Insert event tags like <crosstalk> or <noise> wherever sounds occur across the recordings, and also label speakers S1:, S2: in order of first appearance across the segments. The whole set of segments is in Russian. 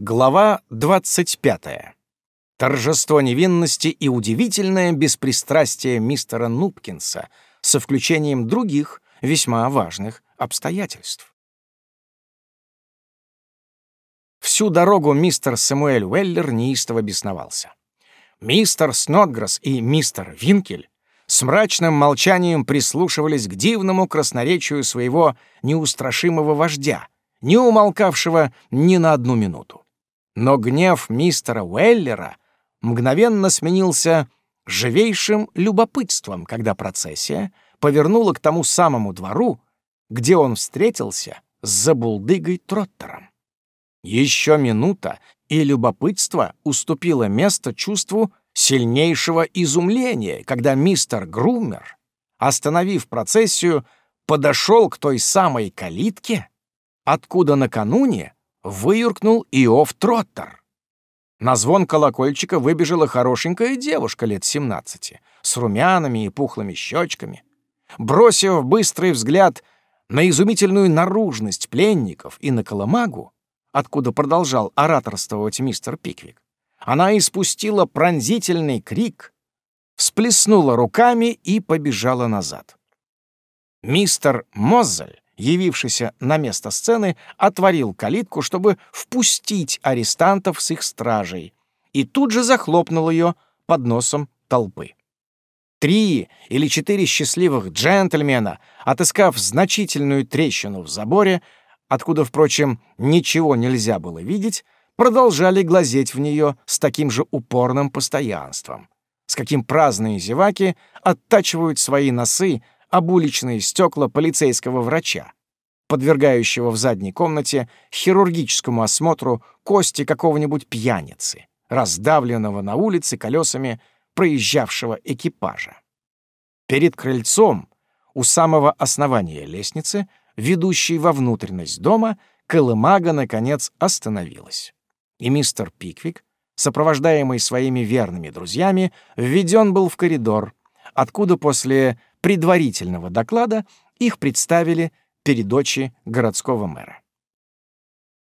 S1: Глава 25. Торжество невинности и удивительное беспристрастие мистера Нупкинса со включением других весьма важных обстоятельств. Всю дорогу мистер Самуэль Уэллер неистово бесновался. Мистер Снотгресс и мистер Винкель с мрачным молчанием прислушивались к дивному красноречию своего неустрашимого вождя, не умолкавшего ни на одну минуту. Но гнев мистера Уэллера мгновенно сменился живейшим любопытством, когда процессия повернула к тому самому двору, где он встретился с забулдыгой Троттером. Еще минута, и любопытство уступило место чувству сильнейшего изумления, когда мистер Грумер, остановив процессию, подошел к той самой калитке, откуда накануне выюркнул Иов Троттер. На звон колокольчика выбежала хорошенькая девушка лет 17, с румянами и пухлыми щечками. Бросив быстрый взгляд на изумительную наружность пленников и на коломагу, откуда продолжал ораторствовать мистер Пиквик, она испустила пронзительный крик, всплеснула руками и побежала назад. Мистер Мозель явившийся на место сцены, отворил калитку, чтобы впустить арестантов с их стражей, и тут же захлопнул ее под носом толпы. Три или четыре счастливых джентльмена, отыскав значительную трещину в заборе, откуда, впрочем, ничего нельзя было видеть, продолжали глазеть в нее с таким же упорным постоянством, с каким праздные зеваки оттачивают свои носы об уличные стекла полицейского врача, подвергающего в задней комнате хирургическому осмотру кости какого-нибудь пьяницы, раздавленного на улице колесами проезжавшего экипажа. Перед крыльцом, у самого основания лестницы, ведущей во внутренность дома, колымага, наконец, остановилась. И мистер Пиквик, сопровождаемый своими верными друзьями, введен был в коридор, откуда после предварительного доклада их представили перед очи городского мэра.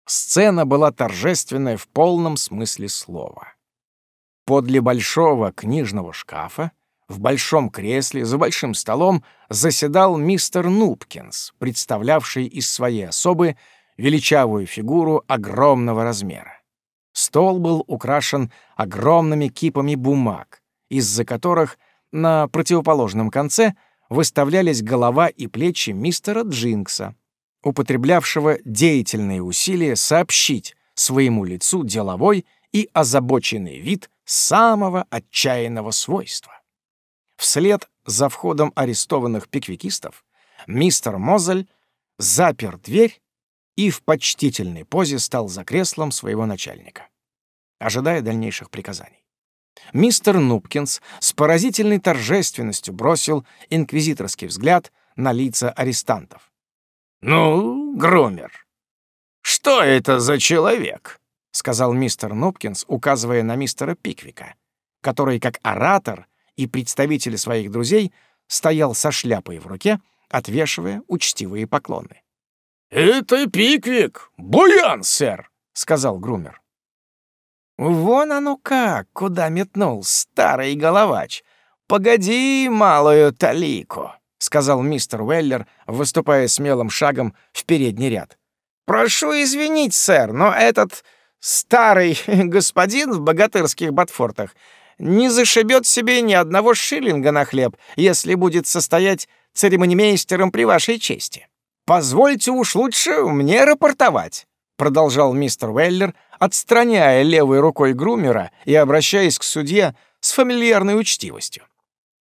S1: Сцена была торжественная в полном смысле слова. Подле большого книжного шкафа, в большом кресле, за большим столом заседал мистер Нупкинс, представлявший из своей особы величавую фигуру огромного размера. Стол был украшен огромными кипами бумаг, из-за которых на противоположном конце — выставлялись голова и плечи мистера Джинкса, употреблявшего деятельные усилия сообщить своему лицу деловой и озабоченный вид самого отчаянного свойства. Вслед за входом арестованных пиквикистов мистер Мозель запер дверь и в почтительной позе стал за креслом своего начальника, ожидая дальнейших приказаний. Мистер Нупкинс с поразительной торжественностью бросил инквизиторский взгляд на лица арестантов. «Ну, Грумер, что это за человек?» — сказал мистер Нупкинс, указывая на мистера Пиквика, который, как оратор и представитель своих друзей, стоял со шляпой в руке, отвешивая учтивые поклоны.
S2: «Это Пиквик! Буян, сэр!» — сказал Грумер.
S1: «Вон оно как, куда метнул старый головач! Погоди малую талику!» — сказал мистер Уэллер, выступая смелым шагом в передний ряд. «Прошу извинить, сэр, но этот старый <laughs> господин в богатырских ботфортах не зашибет себе ни одного шиллинга на хлеб, если будет состоять церемонимейстером при вашей чести. Позвольте уж лучше мне рапортовать», — продолжал мистер Уэллер, — отстраняя левой рукой грумера и обращаясь к судье с фамильярной учтивостью.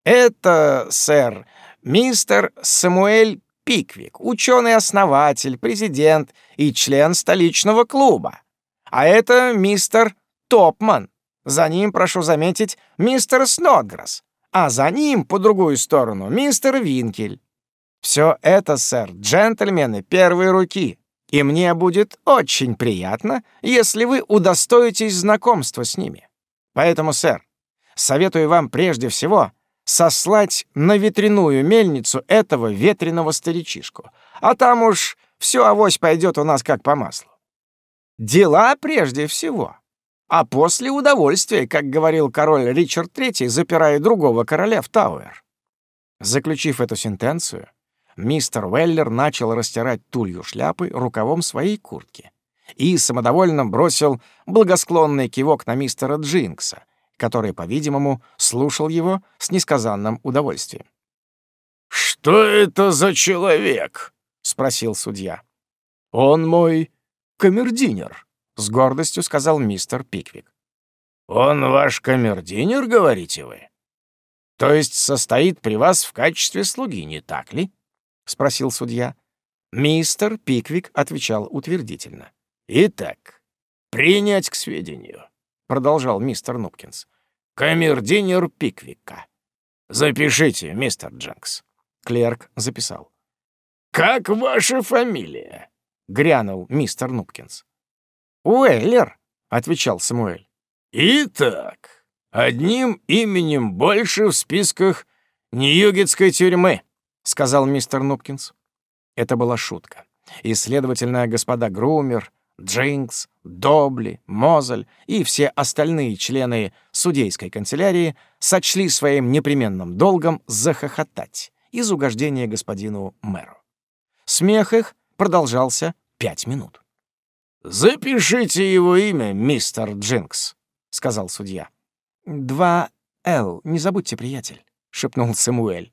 S1: «Это, сэр, мистер Самуэль Пиквик, ученый-основатель, президент и член столичного клуба. А это мистер Топман. За ним, прошу заметить, мистер Снодгресс. А за ним, по другую сторону, мистер Винкель. Все это, сэр, джентльмены первой руки, и мне будет очень приятно, если вы удостоитесь знакомства с ними. Поэтому, сэр, советую вам прежде всего сослать на ветряную мельницу этого ветреного старичишку, а там уж все авось пойдет у нас как по маслу. Дела прежде всего, а после удовольствия, как говорил король Ричард III, запирая другого короля в Тауэр. Заключив эту сентенцию, мистер Уэллер начал растирать тулью шляпы рукавом своей куртки и самодовольно бросил благосклонный кивок на мистера Джинкса, который, по-видимому, слушал его с несказанным удовольствием.
S2: «Что это за человек?» — спросил судья.
S1: «Он мой камердинер», — с гордостью сказал мистер Пиквик.
S2: «Он ваш камердинер, говорите вы?»
S1: «То есть состоит при вас в качестве слуги, не так ли?» — спросил судья. Мистер Пиквик отвечал утвердительно.
S2: «Итак, принять к сведению», — продолжал мистер Нупкинс. «Камердинер Пиквика. Запишите, мистер Дженкс».
S1: Клерк записал.
S2: «Как ваша фамилия?»
S1: — грянул мистер Нупкинс. «Уэллер», — отвечал Самуэль.
S2: «Итак, одним именем больше в списках Ньюгетской тюрьмы», — сказал мистер Нупкинс.
S1: Это была шутка. И, следовательно, господа Грумер, Джинкс, Добли, Мозель и все остальные члены судейской канцелярии сочли своим непременным долгом захохотать из угождения господину мэру. Смех их продолжался пять минут.
S2: «Запишите его имя, мистер Джинкс», — сказал судья.
S1: «Два «Л», не забудьте, приятель», — шепнул Самуэль.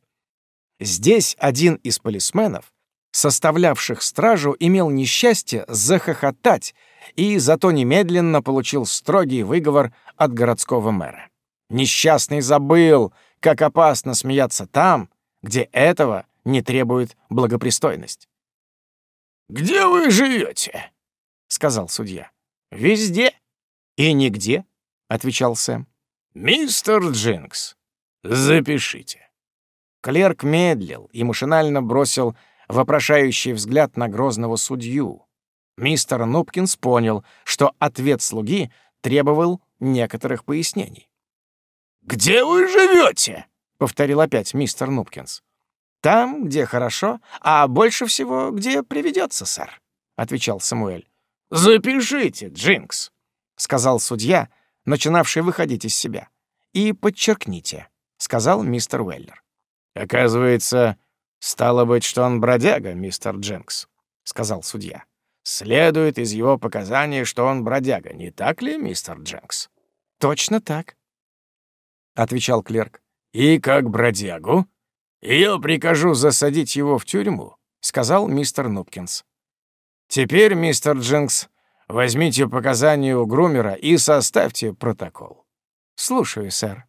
S1: Здесь один из полисменов, составлявших стражу, имел несчастье захохотать и зато немедленно получил строгий выговор от городского мэра. Несчастный забыл, как опасно смеяться там, где этого не требует благопристойность.
S2: «Где вы живете? сказал судья.
S1: «Везде и нигде», — отвечал Сэм.
S2: «Мистер Джинкс, запишите».
S1: Клерк медлил и машинально бросил вопрошающий взгляд на грозного судью. Мистер Нупкинс понял, что ответ слуги требовал некоторых пояснений.
S2: «Где вы живете?
S1: повторил опять мистер Нупкинс. «Там, где хорошо, а больше всего, где приведется, сэр», — отвечал Самуэль.
S2: «Запишите, Джинкс», —
S1: сказал судья, начинавший выходить из себя. «И подчеркните», — сказал мистер Уэллер.
S2: «Оказывается, стало быть, что он бродяга, мистер Джинкс», — сказал судья. «Следует из его показаний, что он бродяга, не так ли, мистер Джинкс?»
S1: «Точно так», — отвечал клерк.
S2: «И как бродягу «Я прикажу засадить его в тюрьму», — сказал мистер Нупкинс. «Теперь, мистер Джинкс, возьмите показания у Грумера и составьте протокол».
S1: «Слушаю, сэр».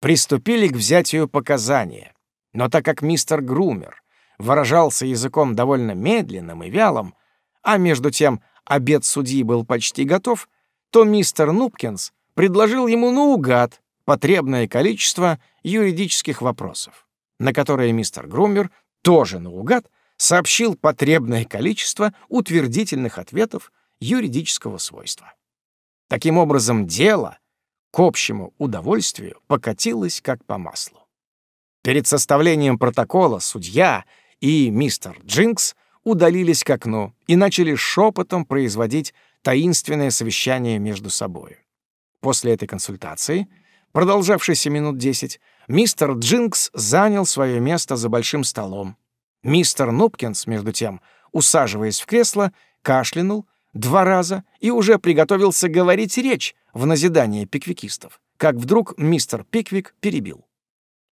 S1: Приступили к взятию показания, но так как мистер Грумер выражался языком довольно медленным и вялым, а между тем обед судьи был почти готов, то мистер Нупкинс предложил ему наугад потребное количество юридических вопросов на которые мистер Грумер тоже наугад сообщил потребное количество утвердительных ответов юридического свойства. Таким образом, дело к общему удовольствию покатилось как по маслу. Перед составлением протокола судья и мистер Джинкс удалились к окну и начали шепотом производить таинственное совещание между собой. После этой консультации, продолжавшейся минут десять, Мистер Джинкс занял свое место за большим столом. Мистер Нупкинс, между тем, усаживаясь в кресло, кашлянул два раза и уже приготовился говорить речь в назидание пиквикистов, как вдруг мистер Пиквик перебил.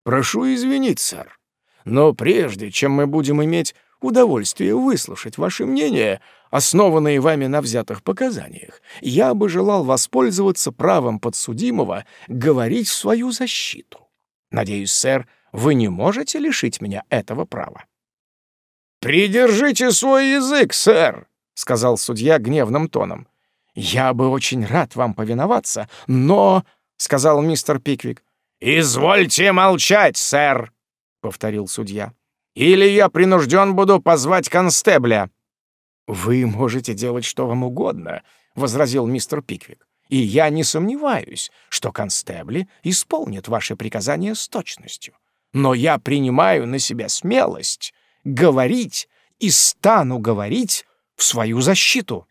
S2: «Прошу извинить, сэр, но прежде чем мы будем иметь удовольствие выслушать ваше мнение, основанные вами на взятых показаниях, я бы желал воспользоваться правом подсудимого говорить в свою защиту. Надеюсь, сэр, вы не можете лишить меня этого права. «Придержите свой язык, сэр!» — сказал судья гневным тоном.
S1: «Я бы очень рад вам повиноваться, но...» — сказал мистер Пиквик.
S2: «Извольте молчать, сэр!» — повторил судья. «Или я принужден буду позвать констебля».
S1: «Вы можете делать что вам угодно», — возразил мистер Пиквик и я не сомневаюсь, что констебли исполнят ваши приказания с точностью. Но я принимаю на себя смелость говорить и стану говорить в свою защиту.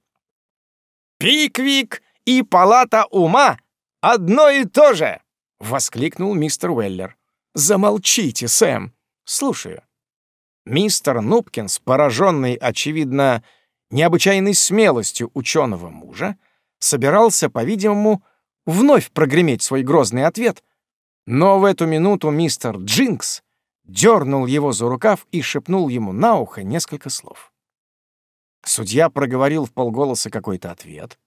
S1: Пиквик и палата ума — одно и то же!» — воскликнул мистер Уэллер. «Замолчите, Сэм. Слушаю». Мистер Нупкинс, пораженный, очевидно, необычайной смелостью ученого мужа, собирался, по-видимому, вновь прогреметь свой грозный ответ, но в эту минуту мистер Джинкс дернул его за рукав и шепнул ему на ухо несколько слов. Судья проговорил в полголоса какой-то ответ,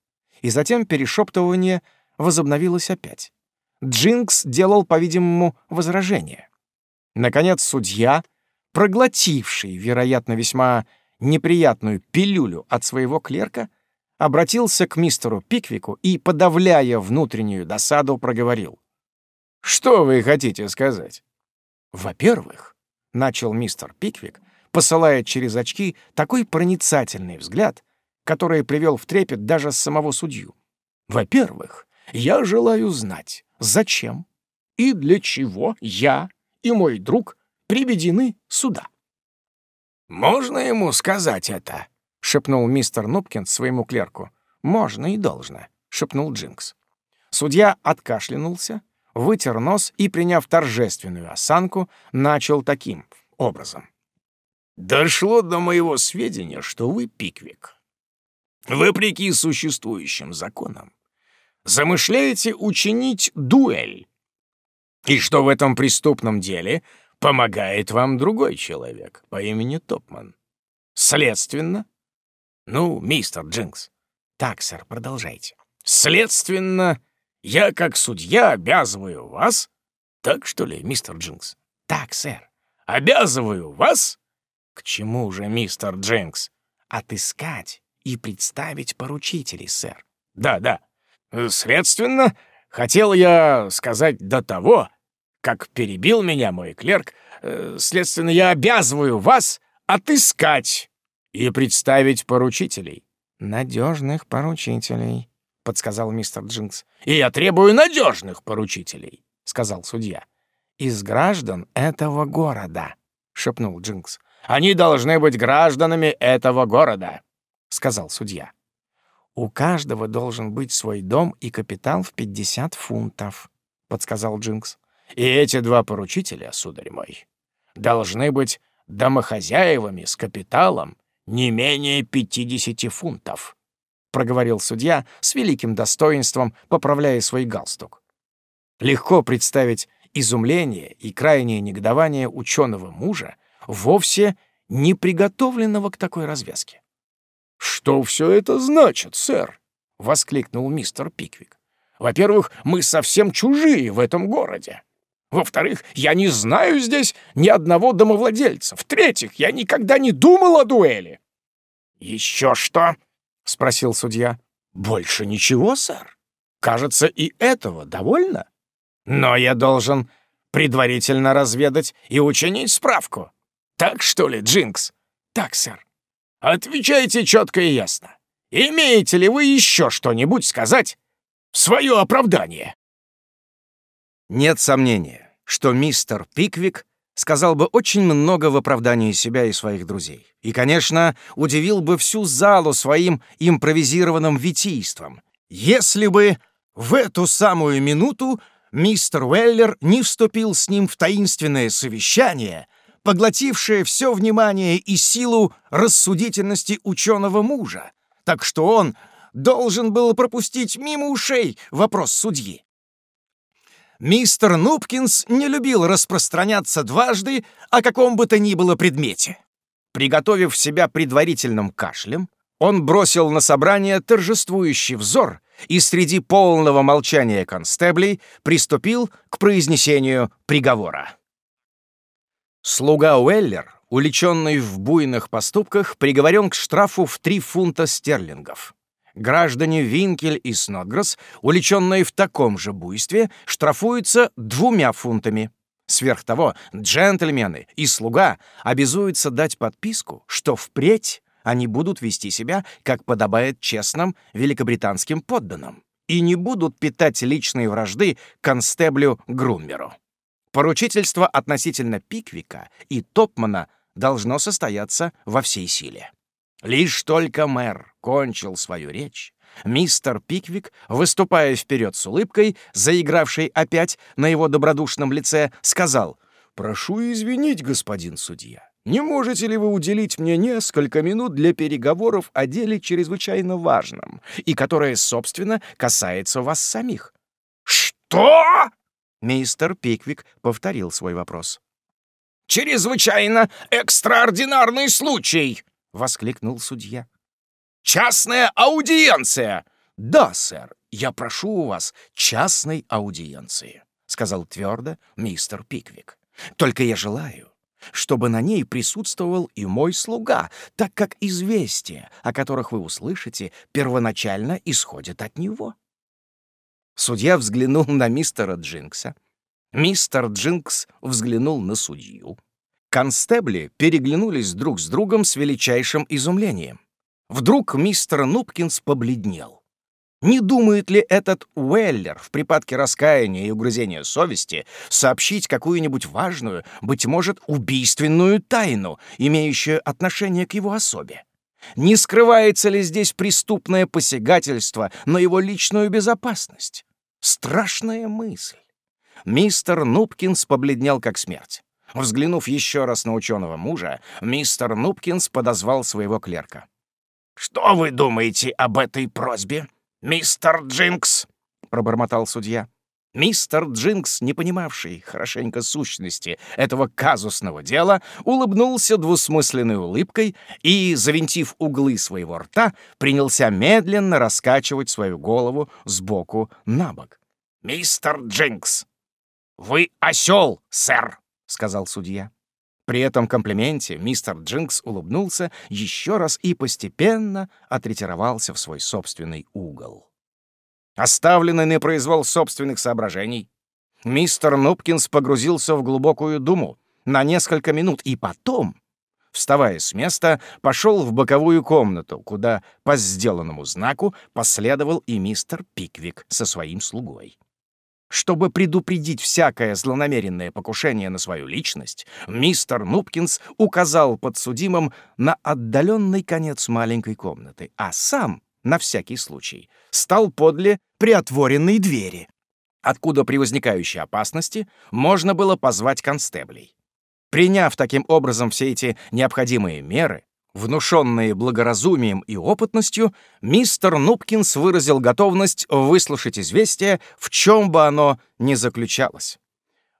S1: и затем перешептывание возобновилось опять. Джинкс делал, по-видимому, возражение. Наконец судья, проглотивший, вероятно, весьма неприятную пилюлю от своего клерка, обратился к мистеру Пиквику и, подавляя внутреннюю досаду, проговорил. «Что вы хотите сказать?» «Во-первых», — начал мистер Пиквик, посылая через очки такой проницательный взгляд, который привел в трепет даже самого судью. «Во-первых, я желаю знать, зачем и для чего я и мой друг приведены сюда». «Можно ему сказать это?» — шепнул мистер Нупкинс своему клерку. «Можно и должно», — шепнул Джинкс. Судья откашлянулся, вытер нос и, приняв торжественную осанку, начал таким образом. «Дошло до моего сведения, что вы, Пиквик, вопреки существующим законам, замышляете учинить дуэль, и что в этом преступном деле помогает вам другой человек по имени Топман. Следственно, ну, мистер Джинкс. Так, сэр, продолжайте. Следственно, я как судья обязываю вас... Так что ли, мистер Джинкс? Так, сэр. Обязываю вас... К чему же, мистер Джинкс? Отыскать и представить поручителей, сэр. Да, да. Следственно, хотел я сказать до того, как перебил меня мой клерк, э, следственно, я обязываю вас отыскать и представить поручителей. Надежных поручителей, подсказал мистер Джинкс. И я требую надежных поручителей, сказал судья. Из граждан этого города, шепнул Джинкс. Они должны быть гражданами этого города, сказал судья. У каждого должен быть свой дом и капитал в 50 фунтов, подсказал Джинкс. И эти два поручителя, сударь мой, должны быть домохозяевами с капиталом не менее 50 фунтов», — проговорил судья с великим достоинством, поправляя свой галстук. Легко представить изумление и крайнее негодование ученого мужа, вовсе не приготовленного к такой развязке. «Что все это значит, сэр?» — воскликнул мистер Пиквик. «Во-первых, мы совсем чужие в этом городе. Во-вторых, я не знаю здесь ни одного домовладельца. В-третьих, я никогда не думал о дуэли. Еще что? спросил судья. Больше ничего, сэр. Кажется, и этого довольно. Но я должен предварительно разведать и учинить справку. Так что ли, Джинкс? Так, сэр. Отвечайте четко и ясно. Имеете ли вы еще что-нибудь сказать в свое оправдание? Нет сомнения, что мистер Пиквик сказал бы очень много в оправдании себя и своих друзей. И, конечно, удивил бы всю залу своим импровизированным витийством, если бы в эту самую минуту мистер Уэллер не вступил с ним в таинственное совещание, поглотившее все внимание и силу рассудительности ученого мужа, так что он должен был пропустить мимо ушей вопрос судьи. Мистер Нупкинс не любил распространяться дважды о каком бы то ни было предмете. Приготовив себя предварительным кашлем, он бросил на собрание торжествующий взор и среди полного молчания констеблей приступил к произнесению приговора. Слуга Уэллер, уличенный в буйных поступках, приговорен к штрафу в три фунта стерлингов граждане Винкель и Снотгресс, уличенные в таком же буйстве, штрафуются двумя фунтами. Сверх того, джентльмены и слуга обязуются дать подписку, что впредь они будут вести себя, как подобает честным великобританским подданным, и не будут питать личные вражды констеблю Грумеру. Поручительство относительно Пиквика и Топмана должно состояться во всей силе. Лишь только мэр кончил свою речь, Мистер Пиквик, выступая вперед с улыбкой, заигравшей опять на его добродушном лице, сказал
S2: «Прошу извинить, господин судья. Не можете ли вы уделить мне несколько минут для переговоров о деле чрезвычайно важном и которое, собственно, касается вас самих?»
S1: «Что?» — мистер Пиквик повторил свой вопрос. «Чрезвычайно экстраординарный случай!» — воскликнул судья. «Частная аудиенция!» «Да, сэр, я прошу у вас частной аудиенции», — сказал твердо мистер Пиквик. «Только я желаю, чтобы на ней присутствовал и мой слуга, так как известия, о которых вы услышите, первоначально исходят от него». Судья взглянул на мистера Джинкса. Мистер Джинкс взглянул на судью. Констебли переглянулись друг с другом с величайшим изумлением. Вдруг мистер Нупкинс побледнел. Не думает ли этот Уэллер в припадке раскаяния и угрызения совести сообщить какую-нибудь важную, быть может, убийственную тайну, имеющую отношение к его особе? Не скрывается ли здесь преступное посягательство на его личную безопасность? Страшная мысль. Мистер Нупкинс побледнел как смерть. Взглянув еще раз на ученого мужа, мистер Нупкинс подозвал своего клерка. «Что вы думаете об этой просьбе, мистер Джинкс?» — пробормотал судья. Мистер Джинкс, не понимавший хорошенько сущности этого казусного дела, улыбнулся двусмысленной улыбкой и, завинтив углы своего рта, принялся медленно раскачивать свою голову сбоку на бок. «Мистер Джинкс, вы осел, сэр!» — сказал судья. При этом комплименте мистер Джинкс улыбнулся еще раз и постепенно отретировался в свой собственный угол. Оставленный на произвол собственных соображений, мистер Нупкинс погрузился в глубокую думу на несколько минут и потом, вставая с места, пошел в боковую комнату, куда по сделанному знаку последовал и мистер Пиквик со своим слугой. Чтобы предупредить всякое злонамеренное покушение на свою личность, мистер Нупкинс указал подсудимым на отдаленный конец маленькой комнаты, а сам, на всякий случай, стал подле приотворенной двери, откуда при возникающей опасности можно было позвать констеблей. Приняв таким образом все эти необходимые меры, Внушенные благоразумием и опытностью, мистер Нупкинс выразил готовность выслушать известие, в чем бы оно ни заключалось.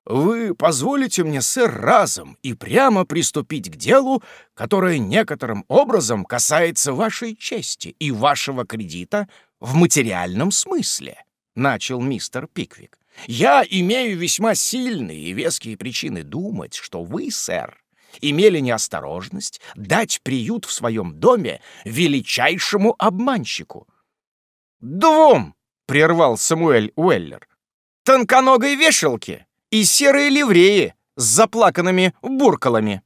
S1: «Вы позволите мне, сэр, разом и прямо приступить к делу, которое некоторым образом касается вашей чести и вашего кредита в материальном смысле», — начал мистер Пиквик. «Я имею весьма сильные и веские причины думать, что вы, сэр, имели неосторожность дать приют в своем доме величайшему обманщику. «Двум!» — прервал Самуэль Уэллер. «Тонконогой вешалки и серые ливреи с заплаканными буркалами».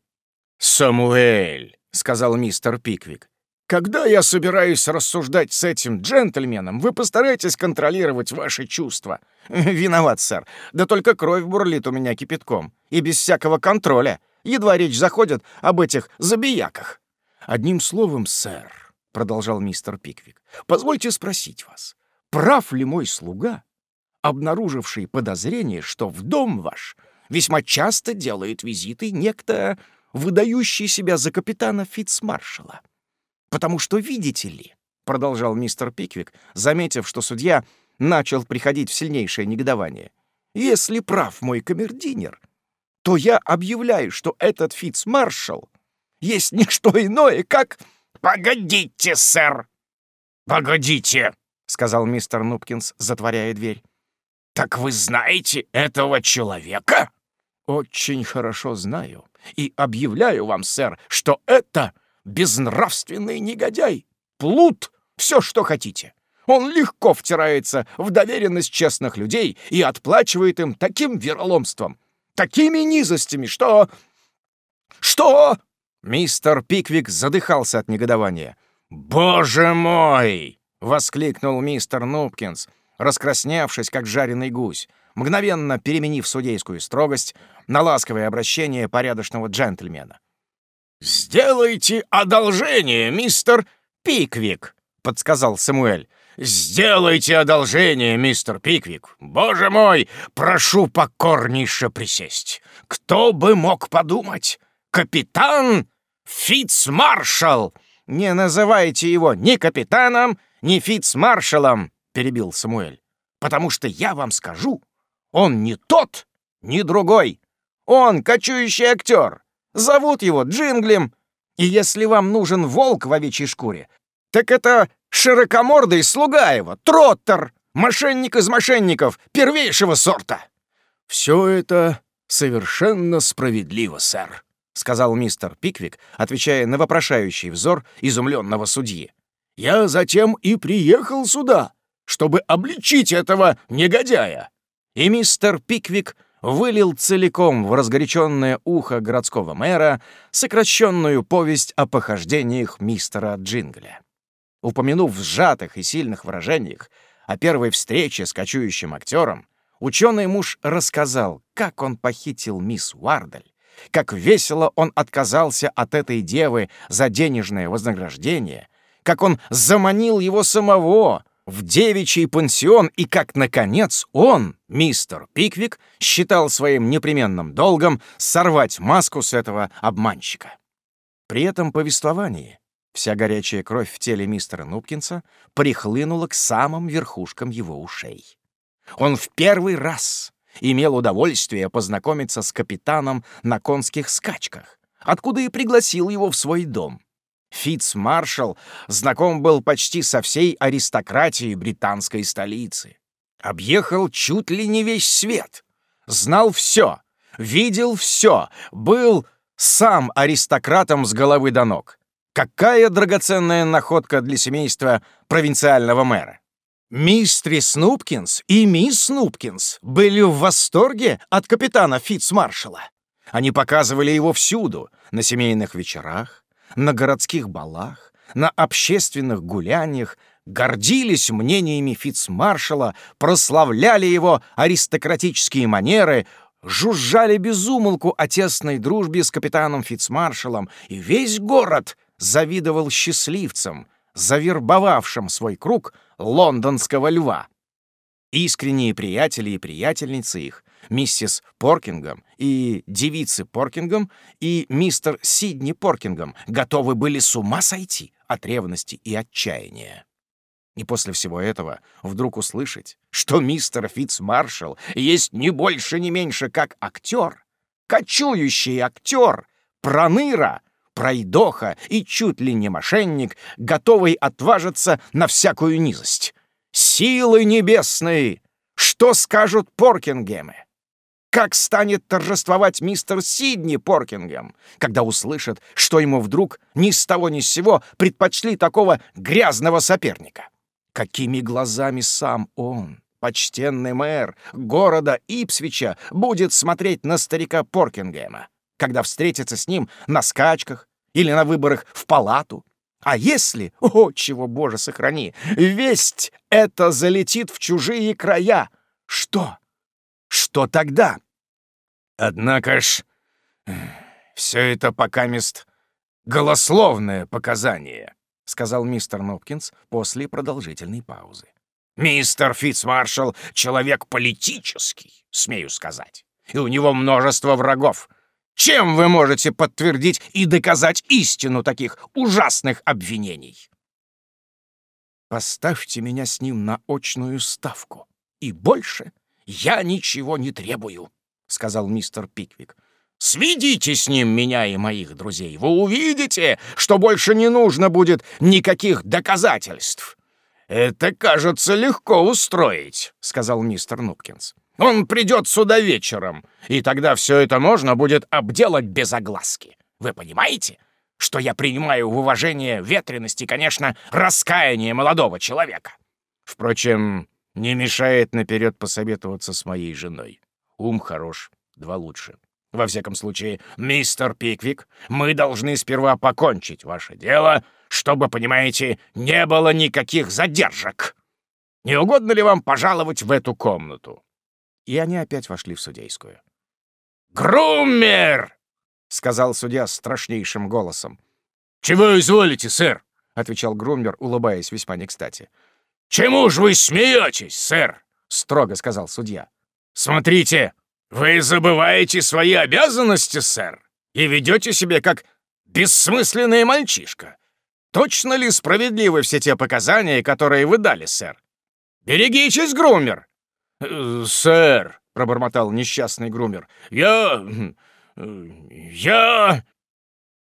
S1: «Самуэль!» — сказал мистер Пиквик. «Когда я собираюсь рассуждать с этим джентльменом, вы постарайтесь контролировать ваши чувства». <laughs> «Виноват, сэр. Да только кровь бурлит у меня кипятком. И без всякого контроля. Едва речь заходит об этих забияках. «Одним словом, сэр», — продолжал мистер Пиквик, — «позвольте спросить вас, прав ли мой слуга, обнаруживший подозрение, что в дом ваш весьма часто делает визиты некто, выдающий себя за капитана Фитцмаршала? Потому что, видите ли, — продолжал мистер Пиквик, заметив, что судья начал приходить в сильнейшее негодование, — если прав мой камердинер, то я объявляю, что этот фицмаршал есть не что иное, как... «Погодите, сэр!» «Погодите!» — сказал мистер Нупкинс, затворяя дверь. «Так вы знаете этого человека?» «Очень хорошо знаю. И объявляю вам, сэр, что это безнравственный негодяй, плут, все, что хотите. Он легко втирается в доверенность честных людей и отплачивает им таким вероломством, такими низостями, что... Что...» Мистер Пиквик задыхался от негодования. «Боже мой!» — воскликнул мистер Нупкинс, раскраснявшись, как жареный гусь, мгновенно переменив судейскую строгость на ласковое обращение порядочного джентльмена. «Сделайте одолжение, мистер Пиквик!» — подсказал Самуэль.
S2: сделайте одолжение, мистер Пиквик. Боже мой, прошу покорнейше присесть. Кто бы мог подумать? Капитан Фитцмаршал!»
S1: «Не называйте его ни капитаном, ни фицмаршалом», — перебил Самуэль. «Потому что я вам скажу, он не тот, ни другой. Он кочующий актер. Зовут его Джинглем. И если вам нужен волк в овечьей шкуре, так это широкомордый слуга его, Троттер, мошенник из мошенников первейшего сорта».
S2: «Все это совершенно справедливо, сэр», — сказал мистер Пиквик, отвечая на вопрошающий взор изумленного судьи. «Я затем и приехал сюда, чтобы обличить этого негодяя».
S1: И мистер Пиквик вылил целиком в разгоряченное ухо городского мэра сокращенную повесть о похождениях мистера Джингля. Упомянув в сжатых и сильных выражениях о первой встрече с кочующим актером, ученый муж рассказал, как он похитил мисс Уардель, как весело он отказался от этой девы за денежное вознаграждение, как он заманил его самого в девичий пансион и как, наконец, он, мистер Пиквик, считал своим непременным долгом сорвать маску с этого обманщика. При этом повествовании вся горячая кровь в теле мистера Нупкинса прихлынула к самым верхушкам его ушей. Он в первый раз имел удовольствие познакомиться с капитаном на конских скачках, откуда и пригласил его в свой дом. Фитц-маршал знаком был почти со всей аристократией британской столицы. Объехал чуть ли не весь свет. Знал все, видел все, был сам аристократом с головы до ног. Какая драгоценная находка для семейства провинциального мэра! Мистер Снупкинс и мисс Снупкинс были в восторге от капитана Фитцмаршала. Они показывали его всюду, на семейных вечерах, на городских балах, на общественных гуляниях, гордились мнениями Фитцмаршала, прославляли его аристократические манеры, жужжали безумолку о тесной дружбе с капитаном Фитцмаршалом, и весь город завидовал счастливцам, завербовавшим свой круг лондонского льва. Искренние приятели и приятельницы их, миссис Поркингом и девицы Поркингом и мистер Сидни Поркингом, готовы были с ума сойти от ревности и отчаяния. И после всего этого вдруг услышать, что мистер Фитцмаршалл есть не больше, не меньше, как актер, кочующий актер, проныра, пройдоха и чуть ли не мошенник, готовый отважиться на всякую низость. Силы небесные! Что скажут Поркингемы? Как станет торжествовать мистер Сидни Поркингем, когда услышит, что ему вдруг ни с того ни с сего предпочли такого грязного соперника? Какими глазами сам он, почтенный мэр города Ипсвича, будет смотреть на старика Поркингема? когда встретится с ним на скачках или на выборах в палату. А если, <laughs> о, чего, Боже, сохрани, весть это залетит в чужие края, что? Что тогда? Однако ж, все это пока мест голословное показание, сказал мистер Нопкинс после продолжительной паузы. Мистер Фитцмаршалл — человек политический, смею сказать, и у него множество врагов — чем вы можете подтвердить и доказать истину таких ужасных обвинений? Поставьте меня с ним на очную ставку, и больше я ничего не требую, — сказал мистер Пиквик. Сведите с ним меня и моих друзей. Вы увидите, что больше не нужно будет никаких доказательств. Это, кажется, легко устроить, — сказал мистер Нупкинс. Он придет сюда вечером, и тогда все это можно будет обделать без огласки. Вы понимаете, что я принимаю в уважение ветренности, конечно, раскаяние молодого человека? Впрочем, не мешает наперед посоветоваться с моей женой. Ум хорош, два лучше. Во всяком случае, мистер Пиквик, мы должны сперва покончить ваше дело, чтобы, понимаете, не было никаких задержек. Не угодно ли вам пожаловать в эту комнату? и они опять вошли в судейскую. «Груммер!» — сказал судья страшнейшим голосом. «Чего изволите, сэр?» — отвечал Груммер, улыбаясь весьма не кстати.
S2: «Чему ж вы смеетесь, сэр?» — строго сказал судья. «Смотрите, вы забываете свои обязанности, сэр, и ведете себя как бессмысленный мальчишка. Точно ли справедливы все те показания, которые вы дали, сэр? Берегитесь, грумер!» «Э, «Сэр», — пробормотал несчастный грумер, — «я... я...»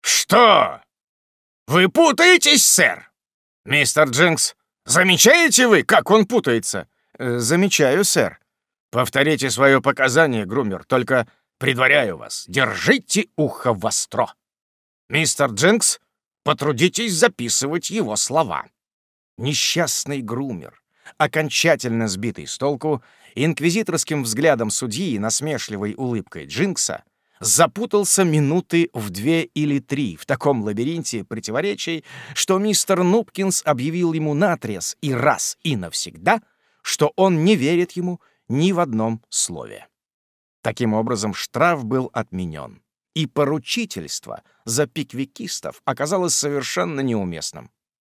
S2: «Что? Вы путаетесь, сэр?» «Мистер Джинкс, замечаете вы, как он путается?»
S1: э, «Замечаю, сэр».
S2: «Повторите свое показание, Грумер, только предваряю вас. Держите ухо востро. Мистер Джинкс, потрудитесь записывать его слова».
S1: Несчастный Грумер, окончательно сбитый с толку, инквизиторским взглядом судьи и насмешливой улыбкой Джинкса, запутался минуты в две или три в таком лабиринте противоречий, что мистер Нупкинс объявил ему наотрез и раз и навсегда, что он не верит ему ни в одном слове. Таким образом, штраф был отменен, и поручительство за пиквикистов оказалось совершенно неуместным.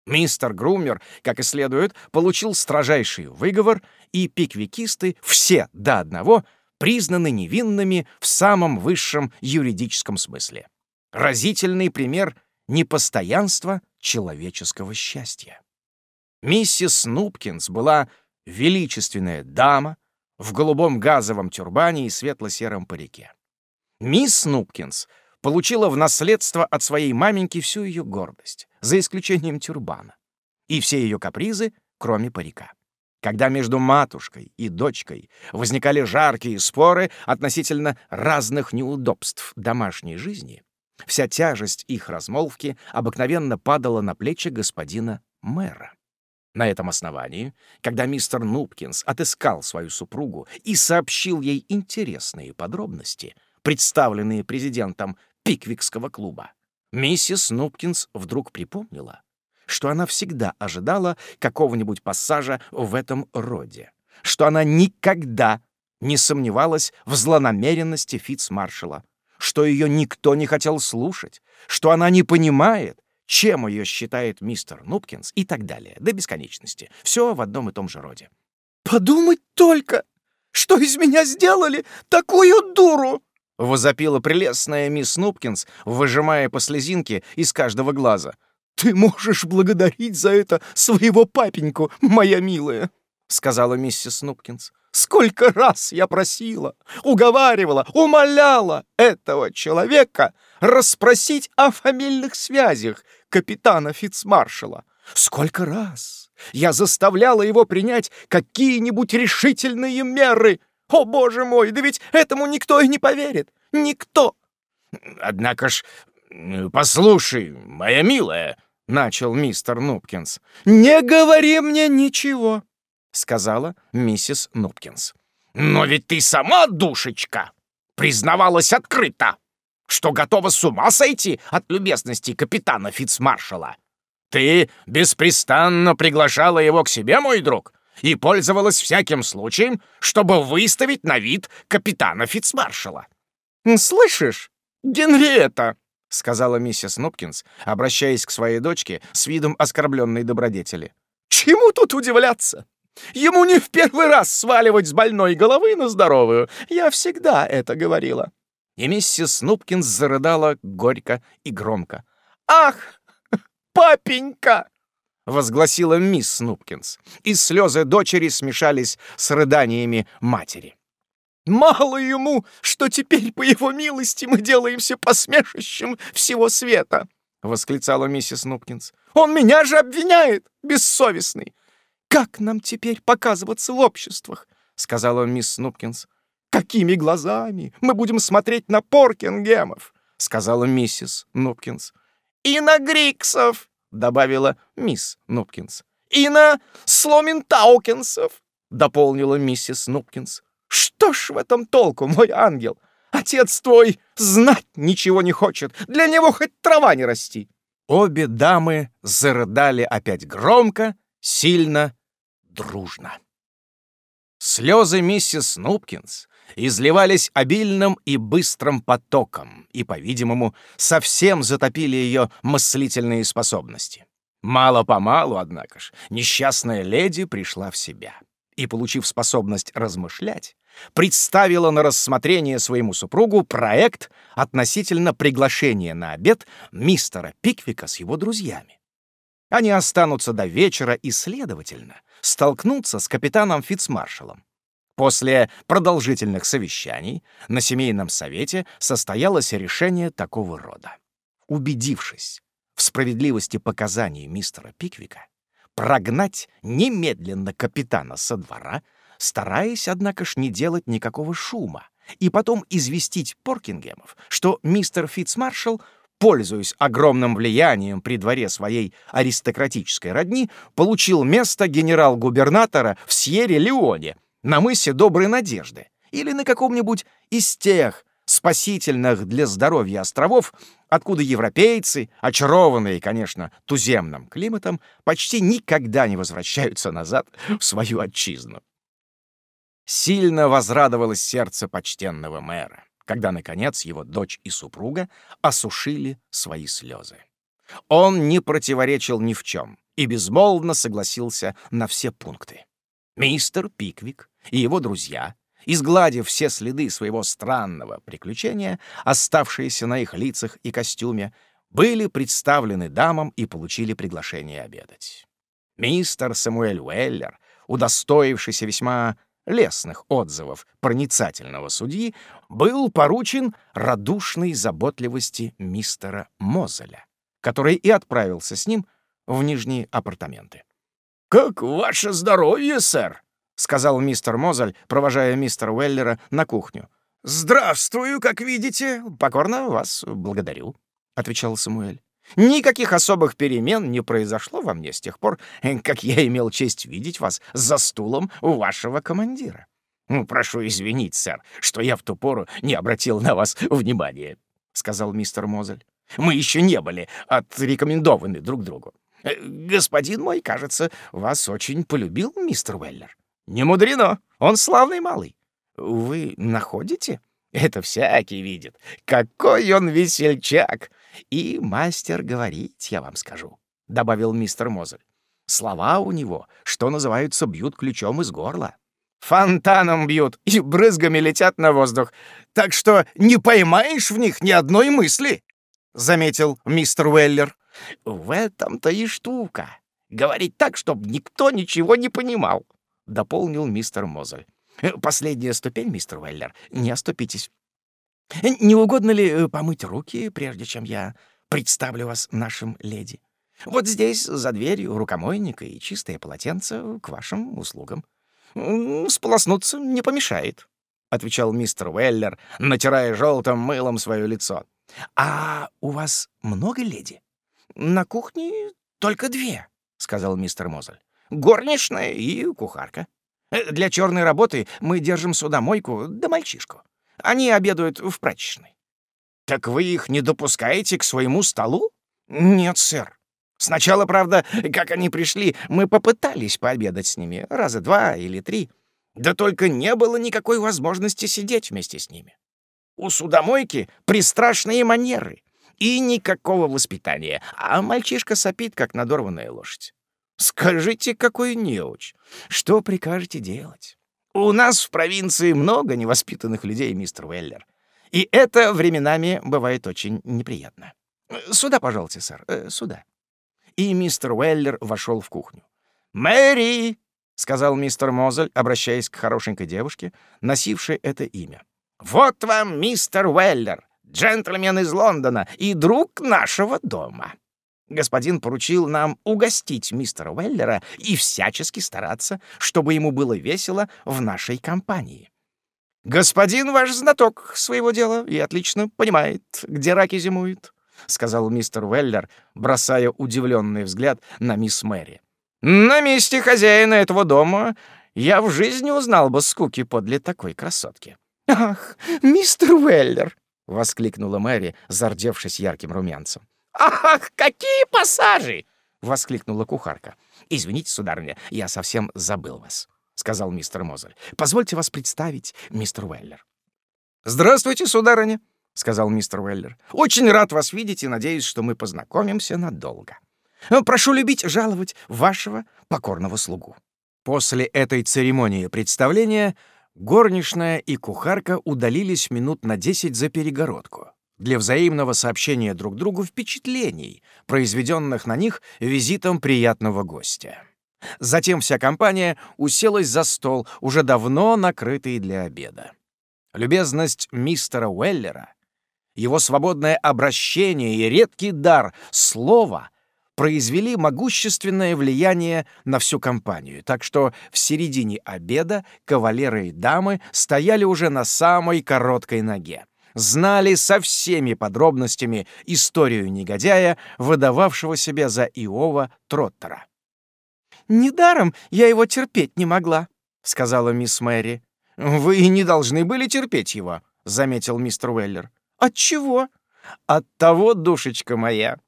S1: Мистер Грумер, как и следует, получил строжайший выговор, и пиквикисты все до одного признаны невинными в самом высшем юридическом смысле. Разительный пример непостоянства человеческого счастья. Миссис Нупкинс была величественная дама в голубом газовом тюрбане и светло-сером парике. Мисс Нупкинс получила в наследство от своей маменьки всю ее гордость, за исключением тюрбана, и все ее капризы, кроме парика когда между матушкой и дочкой возникали жаркие споры относительно разных неудобств домашней жизни, вся тяжесть их размолвки обыкновенно падала на плечи господина мэра. На этом основании, когда мистер Нупкинс отыскал свою супругу и сообщил ей интересные подробности, представленные президентом Пиквикского клуба, миссис Нупкинс вдруг припомнила, что она всегда ожидала какого-нибудь пассажа в этом роде, что она никогда не сомневалась в злонамеренности фицмаршала, что ее никто не хотел слушать, что она не понимает, чем ее считает мистер Нупкинс и так далее, до бесконечности. Все в одном и том же роде.
S3: «Подумать только, что из меня сделали такую дуру!»
S1: — возопила прелестная мисс Нупкинс, выжимая по слезинке из каждого глаза —
S3: «Ты можешь благодарить за это своего папеньку, моя милая», — сказала миссис Нупкинс. «Сколько раз я просила, уговаривала, умоляла этого человека расспросить о фамильных связях капитана Фицмаршала. Сколько раз я заставляла его принять какие-нибудь решительные меры. О, боже мой, да ведь этому никто и не поверит. Никто!»
S2: «Однако ж, послушай, моя милая», — начал мистер Нупкинс.
S3: «Не говори мне ничего», —
S1: сказала миссис Нупкинс.
S2: «Но ведь ты сама, душечка, признавалась открыто, что готова с ума сойти от любезности капитана Фицмаршала. Ты беспрестанно приглашала его к себе, мой друг, и пользовалась всяким случаем, чтобы выставить на вид капитана Фицмаршала».
S3: «Слышишь, Генриетта?»
S1: — сказала миссис Нупкинс, обращаясь к своей дочке с видом оскорбленной добродетели.
S3: «Чему тут удивляться? Ему не в первый раз сваливать с больной головы на здоровую. Я всегда это говорила».
S1: И миссис Нупкинс зарыдала горько и громко.
S3: «Ах, папенька!»
S1: — возгласила мисс Нупкинс, и слезы дочери смешались с рыданиями матери.
S3: Мало ему, что теперь, по его милости, мы делаемся посмешищем всего света!» — восклицала миссис Нупкинс. «Он меня же обвиняет, бессовестный!» «Как нам теперь показываться в обществах?» — сказала мисс Нупкинс. «Какими глазами мы будем смотреть на Поркингемов?» — сказала миссис Нупкинс. «И на Гриксов!» — добавила мисс Нупкинс. «И на Сломинтаукинсов!» — дополнила миссис Нупкинс. Что ж в этом толку, мой ангел? Отец твой знать ничего не хочет. Для него хоть трава не расти.
S1: Обе дамы зарыдали опять громко, сильно, дружно. Слезы миссис Нупкинс изливались обильным и быстрым потоком и, по-видимому, совсем затопили ее мыслительные способности. Мало-помалу, однако ж, несчастная леди пришла в себя и, получив способность размышлять, представила на рассмотрение своему супругу проект относительно приглашения на обед мистера Пиквика с его друзьями. Они останутся до вечера и, следовательно, столкнутся с капитаном Фицмаршалом. После продолжительных совещаний на семейном совете состоялось решение такого рода. Убедившись в справедливости показаний мистера Пиквика, прогнать немедленно капитана со двора, стараясь, однако ж, не делать никакого шума, и потом известить Поркингемов, что мистер Фитцмаршалл, пользуясь огромным влиянием при дворе своей аристократической родни, получил место генерал-губернатора в Сьерре-Леоне на мысе Доброй Надежды или на каком-нибудь из тех спасительных для здоровья островов, откуда европейцы, очарованные, конечно, туземным климатом, почти никогда не возвращаются назад в свою отчизну. Сильно возрадовалось сердце почтенного мэра, когда, наконец, его дочь и супруга осушили свои слезы. Он не противоречил ни в чем и безмолвно согласился на все пункты. Мистер Пиквик и его друзья изгладив все следы своего странного приключения, оставшиеся на их лицах и костюме, были представлены дамам и получили приглашение обедать. Мистер Самуэль Уэллер, удостоившийся весьма лестных отзывов проницательного судьи, был поручен радушной заботливости мистера Мозеля, который и отправился с ним в нижние апартаменты.
S2: «Как ваше здоровье, сэр?»
S1: — сказал мистер Мозель, провожая мистера Уэллера на кухню.
S2: «Здравствую, как видите.
S1: Покорно вас благодарю», — отвечал Самуэль. «Никаких особых перемен не произошло во мне с тех пор, как я имел честь видеть вас за стулом вашего командира. Ну, прошу извинить, сэр, что я в ту пору не обратил на вас внимания», — сказал мистер Мозель. «Мы еще не были отрекомендованы друг другу. Э, господин мой, кажется, вас очень полюбил, мистер Уэллер». Не мудрено, он славный малый. Вы находите? Это всякий видит. Какой он весельчак! И мастер говорить, я вам скажу, — добавил мистер Мозель. Слова у него, что называется, бьют ключом из горла. Фонтаном бьют и брызгами летят на воздух, так что не поймаешь в них ни одной мысли, — заметил мистер Уэллер. В этом-то и штука. Говорить так, чтобы никто ничего не понимал. — дополнил мистер Мозель. «Э, «Последняя ступень, мистер Уэллер, не оступитесь. Не угодно ли э, помыть руки, прежде чем я представлю вас нашим леди? Вот здесь, за дверью, рукомойник и чистое полотенце к вашим услугам. Сполоснуться не помешает», — отвечал мистер Уэллер, натирая желтым мылом свое лицо. «А у вас много леди?» «На кухне только две», — сказал мистер Мозель горничная и кухарка. Э, для черной работы мы держим судомойку да мальчишку. Они обедают в прачечной. Так вы их не допускаете к своему столу? Нет, сэр. Сначала, правда, как они пришли, мы попытались пообедать с ними раза два или три. Да только не было никакой возможности сидеть вместе с ними. У судомойки пристрашные манеры и никакого воспитания, а мальчишка сопит, как надорванная лошадь. Скажите, какой неуч. Что прикажете делать? У нас в провинции много невоспитанных людей, мистер Уэллер. И это временами бывает очень неприятно. Сюда, пожалуйста, сэр, э, сюда. И мистер Уэллер вошел в кухню. «Мэри!» — сказал мистер Мозель, обращаясь к хорошенькой девушке, носившей это имя. «Вот вам мистер Уэллер, джентльмен из Лондона и друг нашего дома». Господин поручил нам угостить мистера Уэллера и всячески стараться, чтобы ему было весело в нашей компании. «Господин ваш знаток своего дела и отлично понимает, где раки зимуют», — сказал мистер Уэллер, бросая удивленный взгляд на мисс Мэри. «На месте хозяина этого дома я в жизни узнал бы скуки подле такой красотки». «Ах, мистер Уэллер!» — воскликнула Мэри, зардевшись ярким румянцем. «Ах, какие пассажи!» — воскликнула кухарка. «Извините, сударыня, я совсем забыл вас», — сказал мистер Мозель. «Позвольте вас представить, мистер Уэллер». «Здравствуйте, сударыня», — сказал мистер Уэллер. «Очень рад вас видеть и надеюсь, что мы познакомимся надолго. Прошу любить жаловать вашего покорного слугу». После этой церемонии представления горничная и кухарка удалились минут на десять за перегородку для взаимного сообщения друг другу впечатлений, произведенных на них визитом приятного гостя. Затем вся компания уселась за стол, уже давно накрытый для обеда. Любезность мистера Уэллера, его свободное обращение и редкий дар слова произвели могущественное влияние на всю компанию, так что в середине обеда кавалеры и дамы стояли уже на самой короткой ноге знали со всеми подробностями историю негодяя, выдававшего себя за Иова Троттера.
S3: «Недаром я его терпеть не могла», — сказала мисс Мэри.
S1: «Вы и не должны были терпеть его», — заметил мистер Уэллер.
S3: «Отчего?»
S1: «От того, душечка моя,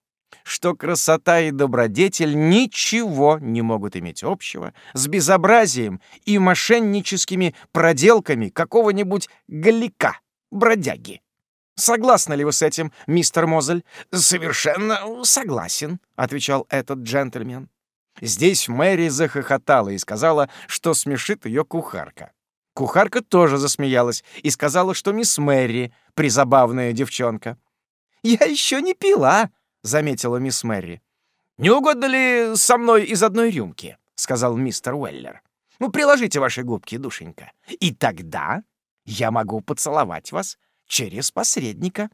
S1: что красота и добродетель ничего не могут иметь общего с безобразием и мошенническими проделками какого-нибудь галика, бродяги. Согласны ли вы с этим, мистер Мозель?
S3: Совершенно согласен, отвечал этот джентльмен.
S1: Здесь Мэри захохотала и сказала, что смешит ее кухарка. Кухарка тоже засмеялась и сказала, что мисс Мэри — призабавная девчонка.
S3: «Я еще не пила», — заметила мисс Мэри.
S1: «Не угодно ли со мной из одной рюмки?» — сказал мистер Уэллер. «Ну, приложите ваши губки, душенька, и тогда я могу поцеловать вас через посредника».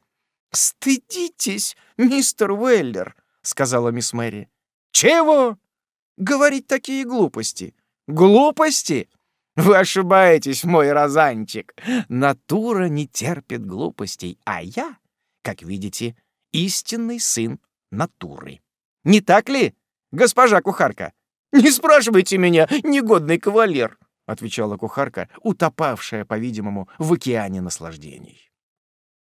S3: «Стыдитесь, мистер Уэллер», — сказала мисс Мэри.
S1: «Чего?»
S3: «Говорить такие глупости».
S1: «Глупости? Вы ошибаетесь, мой розанчик. Натура не терпит глупостей, а я, как видите, истинный сын натуры. Не так ли, госпожа кухарка?»
S3: «Не спрашивайте меня, негодный кавалер», —
S1: отвечала кухарка, утопавшая, по-видимому, в океане наслаждений.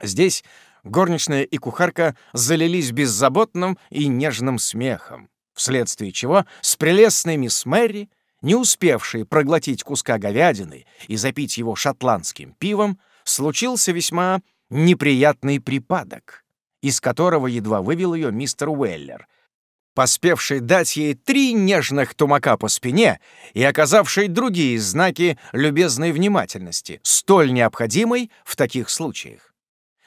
S1: Здесь горничная и кухарка залились беззаботным и нежным смехом, вследствие чего с прелестной мисс Мэри, не успевшей проглотить куска говядины и запить его шотландским пивом, случился весьма неприятный припадок, из которого едва вывел ее мистер Уэллер — поспевший дать ей три нежных тумака по спине и оказавший другие знаки любезной внимательности, столь необходимой в таких случаях.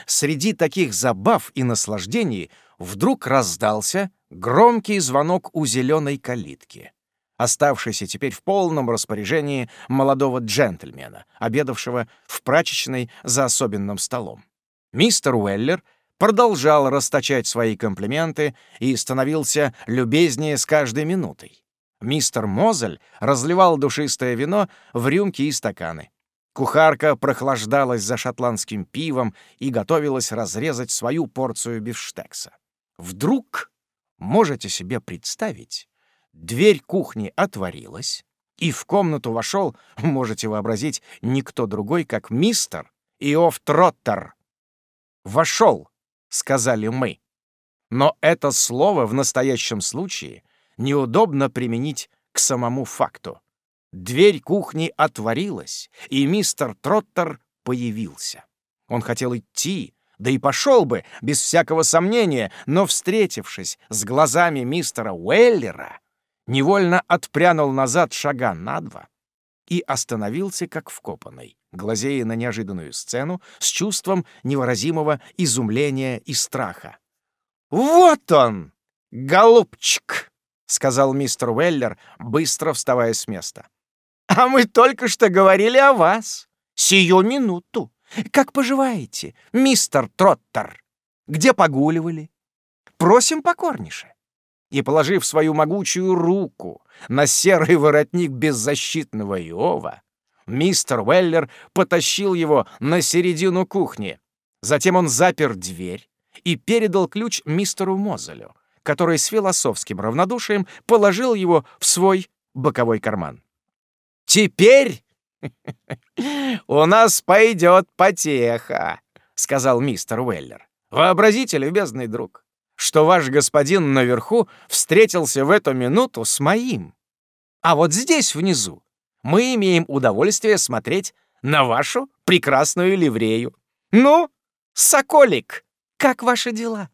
S1: Среди таких забав и наслаждений вдруг раздался громкий звонок у зеленой калитки, оставшийся теперь в полном распоряжении молодого джентльмена, обедавшего в прачечной за особенным столом. Мистер Уэллер — продолжал расточать свои комплименты и становился любезнее с каждой минутой. Мистер Мозель разливал душистое вино в рюмки и стаканы. Кухарка прохлаждалась за шотландским пивом и готовилась разрезать свою порцию бифштекса. Вдруг, можете себе представить, дверь кухни отворилась, и в комнату вошел, можете вообразить, никто другой, как мистер Иов Троттер. Вошел сказали мы. Но это слово в настоящем случае неудобно применить к самому факту. Дверь кухни отворилась, и мистер Троттер появился. Он хотел идти, да и пошел бы, без всякого сомнения, но, встретившись с глазами мистера Уэллера, невольно отпрянул назад шага на два и остановился как вкопанный глазея на неожиданную сцену с чувством невыразимого изумления и страха. «Вот он, голубчик!» — сказал мистер Уэллер, быстро вставая с места. «А мы только что говорили о вас. Сию минуту. Как поживаете, мистер Троттер? Где погуливали? Просим покорнейше». И, положив свою могучую руку на серый воротник беззащитного Иова, Мистер Уэллер потащил его на середину кухни. Затем он запер дверь и передал ключ мистеру Мозелю, который с философским равнодушием положил его в свой боковой карман. «Теперь <laughs> у нас пойдет потеха», — сказал мистер Уэллер. «Вообразите, любезный друг, что ваш господин наверху встретился в эту минуту с моим. А вот здесь внизу мы имеем удовольствие смотреть на вашу прекрасную ливрею. Ну, Соколик, как ваши дела?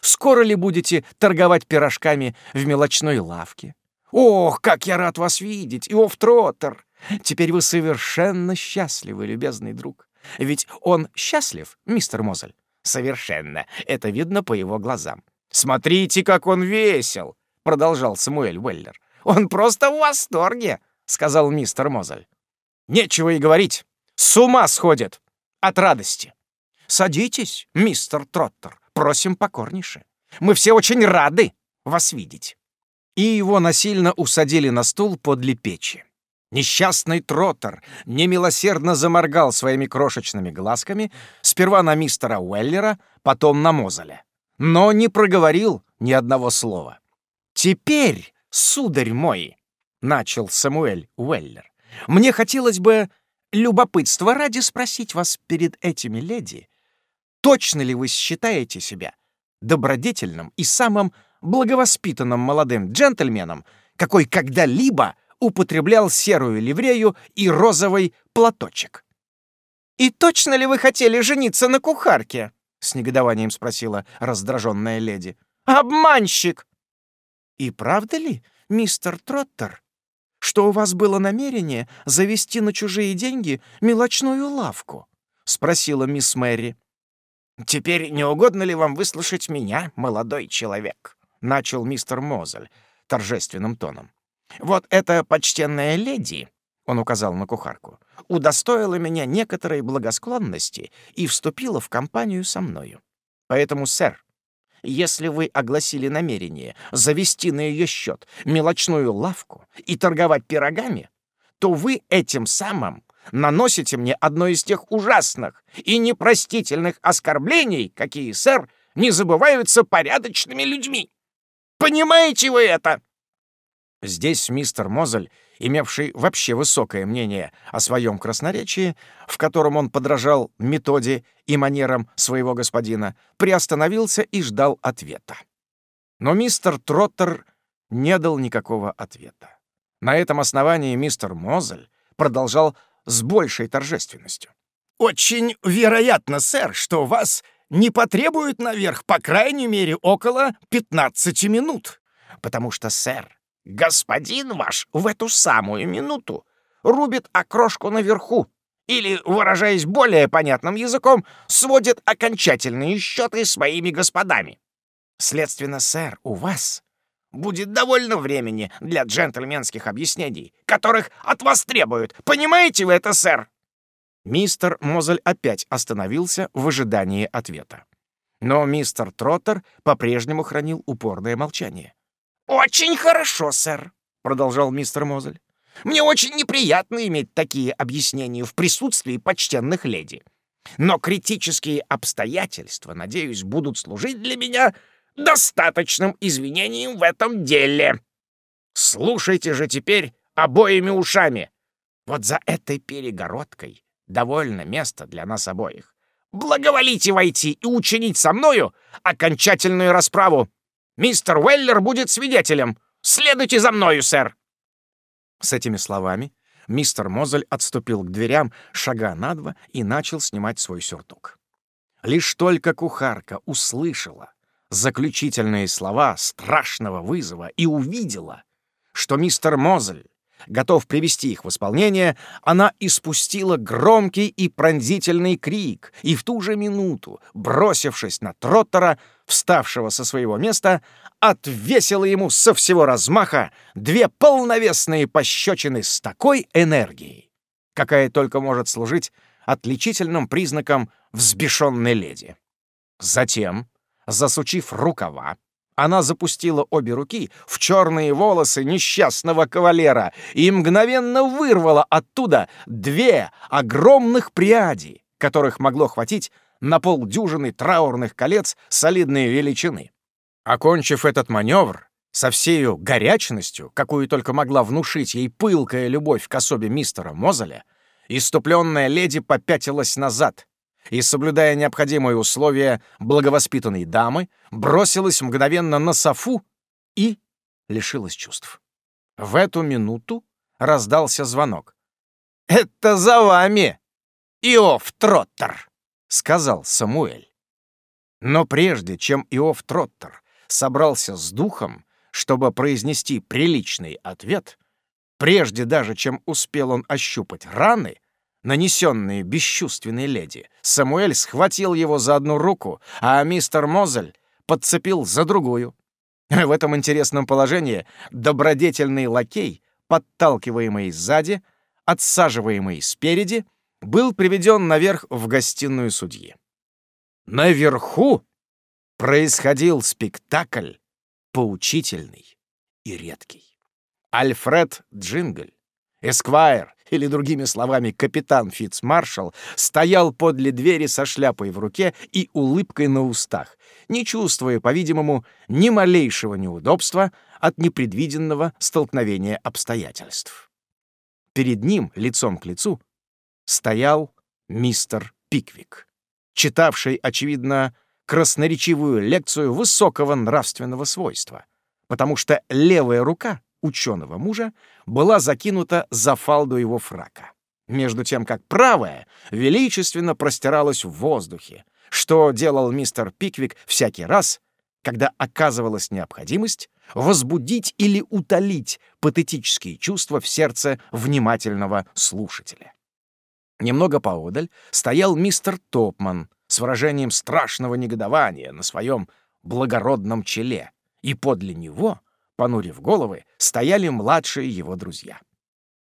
S1: Скоро ли будете торговать пирожками в мелочной лавке? Ох, как я рад вас видеть, Иов Троттер! Теперь вы совершенно счастливы, любезный друг. Ведь он счастлив, мистер Мозель? Совершенно. Это видно по его глазам. Смотрите, как он весел, продолжал Самуэль Уэллер. Он просто в восторге, сказал мистер Мозель. Нечего и говорить. С ума сходит от радости. Садитесь, мистер Троттер, просим покорнейше. Мы все очень рады вас видеть. И его насильно усадили на стул подле печи. Несчастный Троттер немилосердно заморгал своими крошечными глазками сперва на мистера Уэллера, потом на Мозеля, но не проговорил ни одного слова. «Теперь, сударь мой», — начал Самуэль Уэллер, «мне хотелось бы любопытство ради спросить вас перед этими леди, точно ли вы считаете себя добродетельным и самым благовоспитанным молодым джентльменом, какой когда-либо употреблял серую ливрею и розовый платочек. «И точно ли вы хотели жениться на кухарке?» — с негодованием спросила раздраженная леди. «Обманщик!» «И правда ли, мистер Троттер, что у вас было намерение завести на чужие деньги мелочную лавку?» — спросила мисс Мэри. «Теперь не угодно ли вам выслушать меня, молодой человек?» — начал мистер Мозель торжественным тоном. «Вот эта почтенная леди, — он указал на кухарку, — удостоила меня некоторой благосклонности и вступила в компанию со мною. Поэтому, сэр, если вы огласили намерение завести на ее счет мелочную лавку и торговать пирогами, то вы этим самым наносите мне одно из тех ужасных и непростительных оскорблений, какие, сэр, не забываются порядочными людьми. Понимаете вы это?» Здесь мистер Мозель, имевший вообще высокое мнение о своем красноречии, в котором он подражал методе и манерам своего господина, приостановился и ждал ответа. Но мистер Троттер не дал никакого ответа. На этом основании мистер Мозель продолжал с большей торжественностью. «Очень вероятно, сэр, что вас не потребуют наверх по крайней мере около 15 минут, потому что, сэр, господин ваш в эту самую минуту рубит окрошку наверху или, выражаясь более понятным языком, сводит окончательные счеты своими господами. Следственно, сэр, у вас будет довольно времени для джентльменских объяснений, которых от вас требуют. Понимаете вы это, сэр?» Мистер Мозель опять остановился в ожидании ответа. Но мистер Троттер по-прежнему хранил упорное молчание. «Очень хорошо, сэр», — продолжал мистер Мозель. «Мне очень неприятно иметь такие объяснения в присутствии почтенных леди. Но критические обстоятельства, надеюсь, будут служить для меня достаточным извинением в этом деле. Слушайте же теперь обоими ушами. Вот за этой перегородкой довольно места для нас обоих. Благоволите войти и учинить со мною окончательную расправу. Мистер Уэллер будет свидетелем. Следуйте за мною, сэр!» С этими словами мистер Мозель отступил к дверям шага на два и начал снимать свой сюртук. Лишь только кухарка услышала заключительные слова страшного вызова и увидела, что мистер Мозель готов привести их в исполнение, она испустила громкий и пронзительный крик, и в ту же минуту, бросившись на Троттера, вставшего со своего места, отвесила ему со всего размаха две полновесные пощечины с такой энергией, какая только может служить отличительным признаком взбешенной леди. Затем, засучив рукава, она запустила обе руки в черные волосы несчастного кавалера и мгновенно вырвала оттуда две огромных пряди, которых могло хватить на полдюжины траурных колец солидной величины. Окончив этот маневр, со всею горячностью, какую только могла внушить ей пылкая любовь к особе мистера Мозеля, иступленная леди попятилась назад, и, соблюдая необходимые условия благовоспитанной дамы, бросилась мгновенно на софу и лишилась чувств. В эту минуту раздался звонок. «Это за вами, Иов Троттер!» — сказал Самуэль. Но прежде чем Иов Троттер собрался с духом, чтобы произнести приличный ответ, прежде даже чем успел он ощупать раны, нанесенные бесчувственной леди, Самуэль схватил его за одну руку, а мистер Мозель подцепил за другую. В этом интересном положении добродетельный лакей, подталкиваемый сзади, отсаживаемый спереди, был приведен наверх в гостиную судьи. Наверху происходил спектакль поучительный и редкий. Альфред Джингль, эсквайр, или, другими словами, капитан Фитцмаршал, стоял подле двери со шляпой в руке и улыбкой на устах, не чувствуя, по-видимому, ни малейшего неудобства от непредвиденного столкновения обстоятельств. Перед ним, лицом к лицу, стоял мистер Пиквик читавший, очевидно, красноречивую лекцию высокого нравственного свойства, потому что левая рука ученого мужа была закинута за фалду его фрака, между тем как правая величественно простиралась в воздухе, что делал мистер Пиквик всякий раз, когда оказывалась необходимость возбудить или утолить патетические чувства в сердце внимательного слушателя. Немного поодаль стоял мистер Топман с выражением страшного негодования на своем благородном челе, и подле него, понурив головы, стояли младшие его друзья.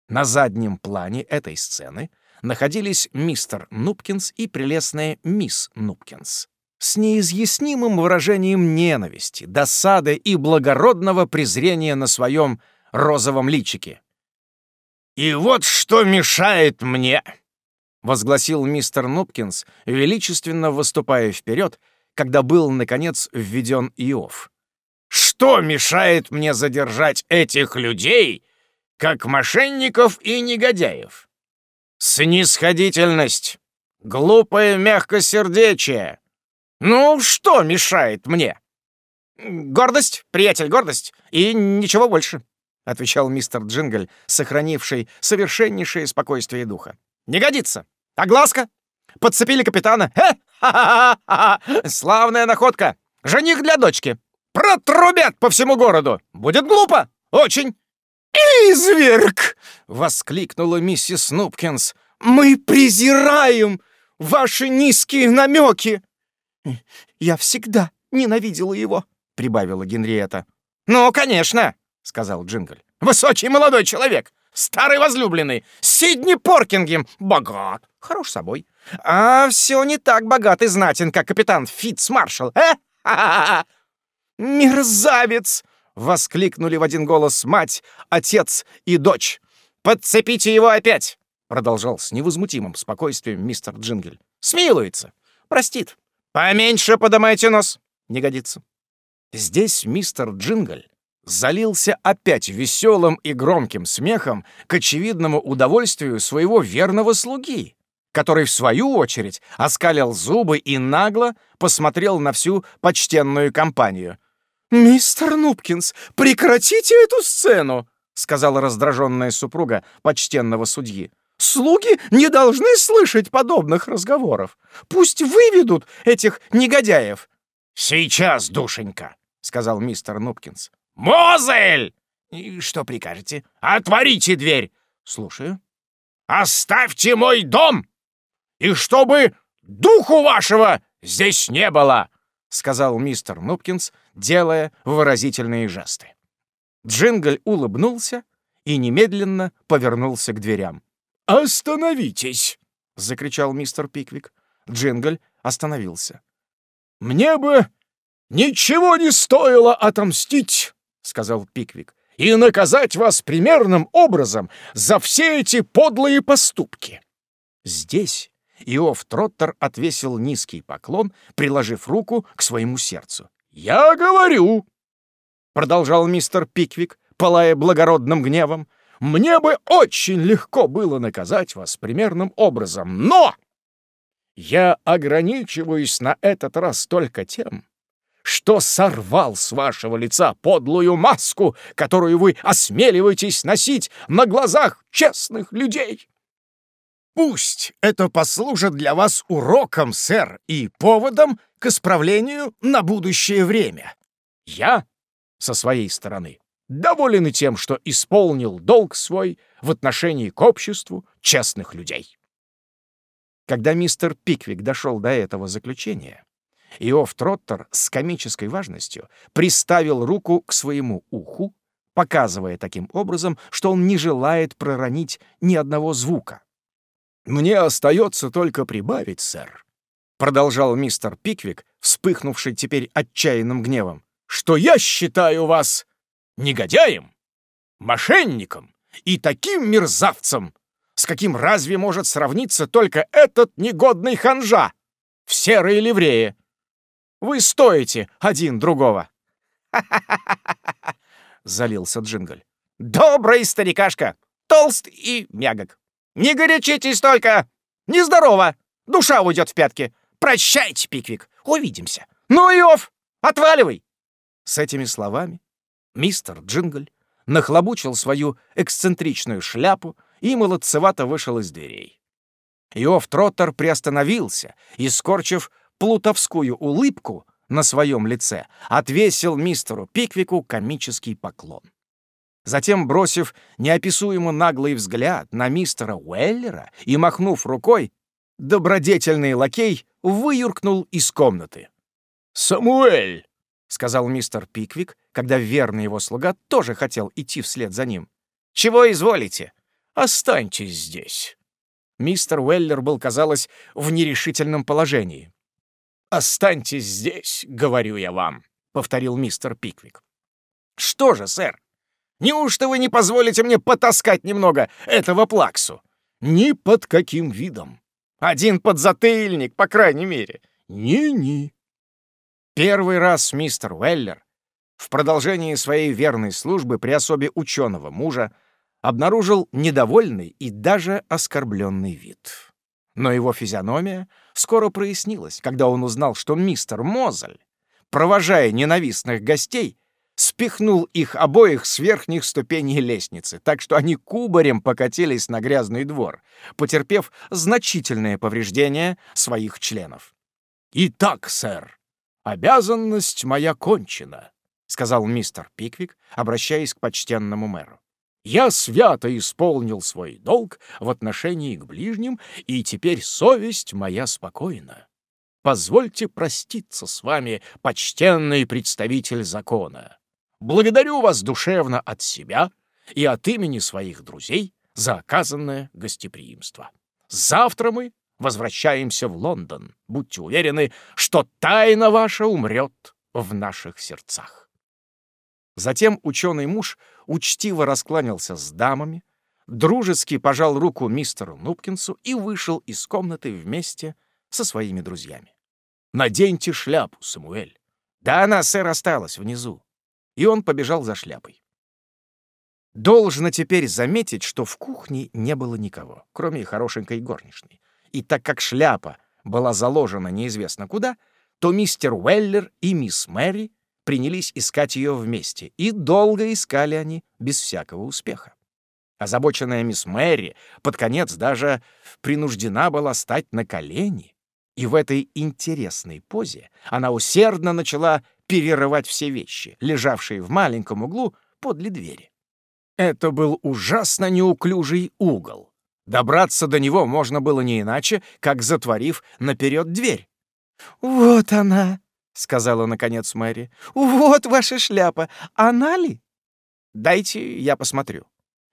S1: На заднем плане этой сцены находились мистер Нупкинс и прелестная мисс Нупкинс с неизъяснимым выражением ненависти, досады и благородного презрения на своем розовом личике. «И вот что мешает мне!» — возгласил мистер Нупкинс, величественно выступая вперед, когда был, наконец, введен Иов. «Что мешает мне задержать этих людей, как мошенников и негодяев? Снисходительность, глупое мягкосердечие. Ну, что мешает мне?» «Гордость, приятель, гордость, и ничего больше», — отвечал мистер Джингль, сохранивший совершеннейшее спокойствие духа. Не годится. Огласка? Подцепили капитана. Ха-ха-ха! Славная находка. Жених для дочки. Протрубят по всему городу. Будет глупо. Очень. «Изверг!» — воскликнула миссис Нупкинс. «Мы презираем ваши низкие намеки!» «Я всегда ненавидела его», — прибавила Генриетта. «Ну, конечно», — сказал Джингль. «Высокий молодой человек старый возлюбленный, Сидни Поркингем, богат, хорош собой. А все не так богат и знатен, как капитан Фитцмаршал, э? Ха-ха-ха! Мерзавец! Воскликнули в один голос мать, отец и дочь. «Подцепите его опять!» Продолжал с невозмутимым спокойствием мистер Джингель. «Смилуется! Простит! Поменьше подымайте нос! Не годится!» Здесь мистер Джингль залился опять веселым и громким смехом к очевидному удовольствию своего верного слуги, который, в свою очередь, оскалил зубы и нагло посмотрел на всю почтенную компанию. «Мистер Нупкинс, прекратите эту сцену!» — сказала раздраженная супруга почтенного судьи. «Слуги не должны слышать подобных разговоров. Пусть выведут этих негодяев». «Сейчас, душенька!» — сказал мистер Нупкинс. «Мозель!» «Что прикажете?» «Отворите дверь!» «Слушаю». «Оставьте мой дом! И чтобы духу вашего здесь не было!» — сказал мистер Нупкинс, делая выразительные жесты. Джингль улыбнулся и немедленно повернулся к дверям. «Остановитесь!» — закричал мистер Пиквик. Джингль остановился. «Мне бы ничего не стоило отомстить — сказал Пиквик, — «и наказать вас примерным образом за все эти подлые поступки». Здесь Иов Троттер отвесил низкий поклон, приложив руку к своему сердцу. «Я говорю», — продолжал мистер Пиквик, пылая благородным гневом, «мне бы очень легко было наказать вас примерным образом, но я ограничиваюсь на этот раз только тем, что сорвал с вашего лица подлую маску, которую вы осмеливаетесь носить на глазах честных людей.
S3: Пусть это послужит для вас уроком, сэр, и поводом к исправлению на будущее время. Я, со своей стороны, доволен и тем, что исполнил долг свой в отношении к обществу честных людей.
S1: Когда мистер Пиквик дошел до этого заключения, Иов Троттер с комической важностью приставил руку к своему уху, показывая таким образом, что он не желает проронить ни одного звука.
S2: «Мне остается только прибавить, сэр», — продолжал мистер Пиквик, вспыхнувший теперь отчаянным гневом, «что я считаю вас негодяем, мошенником и таким мерзавцем, с каким разве может сравниться только этот негодный ханжа в серой ливрее? Вы стоите один другого. <laughs>
S1: Залился Джингль.
S3: Добрый старикашка, толст и мягок. Не горячитесь только! Нездорово! Душа уйдет в пятки. Прощайте, Пиквик, увидимся. Ну, Иов, отваливай!»
S1: С этими словами мистер Джингль нахлобучил свою эксцентричную шляпу и молодцевато вышел из дверей. Иов Троттер приостановился и, скорчив плутовскую улыбку на своем лице, отвесил мистеру Пиквику комический поклон. Затем, бросив неописуемо наглый взгляд на мистера Уэллера и махнув рукой, добродетельный лакей выюркнул из комнаты.
S2: «Самуэль!» — сказал
S1: мистер Пиквик, когда верный его слуга тоже хотел идти вслед за ним.
S3: «Чего изволите?
S2: Останьтесь здесь».
S1: Мистер Уэллер был, казалось, в нерешительном положении.
S2: «Останьтесь здесь, говорю я вам», — повторил мистер Пиквик.
S3: «Что же, сэр, неужто вы не позволите мне потаскать немного этого плаксу?»
S2: «Ни под каким видом».
S3: «Один подзатыльник, по крайней мере».
S2: «Ни-ни».
S1: Первый раз мистер Уэллер в продолжении своей верной службы при особе ученого мужа обнаружил недовольный и даже оскорбленный вид. Но его физиономия скоро прояснилась, когда он узнал, что мистер Мозель, провожая ненавистных гостей, спихнул их обоих с верхних ступеней лестницы, так что они кубарем покатились на грязный двор, потерпев значительные повреждения своих членов.
S2: «Итак, сэр, обязанность моя кончена», — сказал мистер Пиквик, обращаясь к почтенному мэру. Я свято исполнил свой долг в отношении к ближним, и теперь совесть моя спокойна. Позвольте проститься с вами, почтенный представитель закона. Благодарю вас душевно от себя и от имени своих друзей за оказанное гостеприимство. Завтра мы возвращаемся в Лондон. Будьте уверены, что тайна ваша умрет в наших сердцах.
S1: Затем ученый муж учтиво раскланялся с дамами, дружески пожал руку мистеру Нупкинсу и вышел из комнаты вместе со своими друзьями.
S2: «Наденьте шляпу, Самуэль».
S1: «Да она, сэр, осталась внизу». И он побежал за шляпой. Должно теперь заметить, что в кухне не было никого, кроме хорошенькой горничной. И так как шляпа была заложена неизвестно куда, то мистер Уэллер и мисс Мэри принялись искать ее вместе, и долго искали они без всякого успеха. Озабоченная мисс Мэри под конец даже принуждена была стать на колени, и в этой интересной позе она усердно начала перерывать все вещи, лежавшие в маленьком углу подле двери. Это был ужасно неуклюжий угол. Добраться до него можно было не иначе, как затворив наперед дверь.
S4: «Вот она!» — сказала, наконец, Мэри. «Вот ваша шляпа. Она ли?»
S1: «Дайте я посмотрю».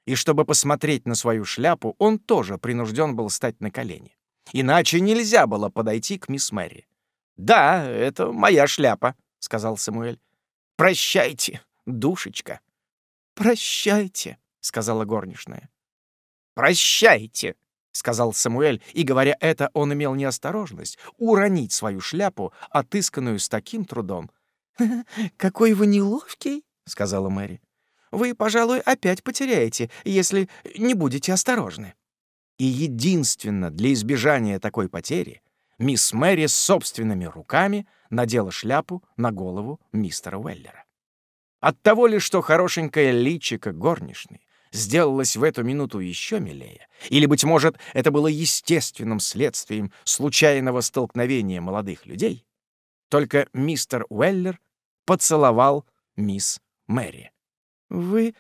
S1: И чтобы посмотреть на свою шляпу, он тоже принужден был стать на колени. Иначе нельзя было подойти к мисс Мэри. «Да, это моя шляпа», — сказал Самуэль. «Прощайте, душечка».
S4: «Прощайте», — сказала горничная.
S1: «Прощайте», — сказал Самуэль, и, говоря это, он имел неосторожность уронить свою шляпу, отысканную с таким трудом. <laughs>
S4: «Какой вы неловкий», — сказала Мэри. «Вы, пожалуй, опять потеряете, если не будете осторожны».
S1: И единственно для избежания такой потери мисс Мэри собственными руками надела шляпу на голову мистера Уэллера. От того ли, что хорошенькое личико горничной сделалась в эту минуту еще милее, или, быть может, это было естественным следствием случайного столкновения молодых людей, только мистер Уэллер поцеловал мисс Мэри.
S4: «Вы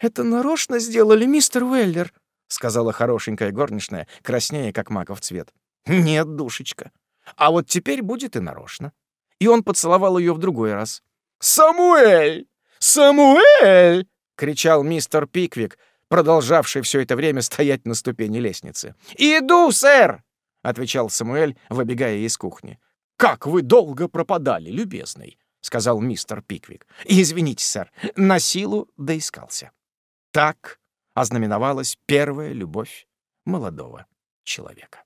S4: это нарочно сделали, мистер Уэллер?»
S1: — сказала хорошенькая горничная, краснее, как маков цвет.
S4: «Нет, душечка.
S1: А вот теперь будет и нарочно». И он поцеловал ее в другой раз.
S3: «Самуэль! Самуэль!»
S1: — кричал мистер Пиквик, продолжавший все это время стоять на ступени лестницы.
S3: «Иду, сэр!»
S1: — отвечал Самуэль, выбегая из кухни. «Как вы долго пропадали, любезный!» — сказал мистер Пиквик. «Извините, сэр, на силу доискался». Так ознаменовалась первая любовь молодого человека.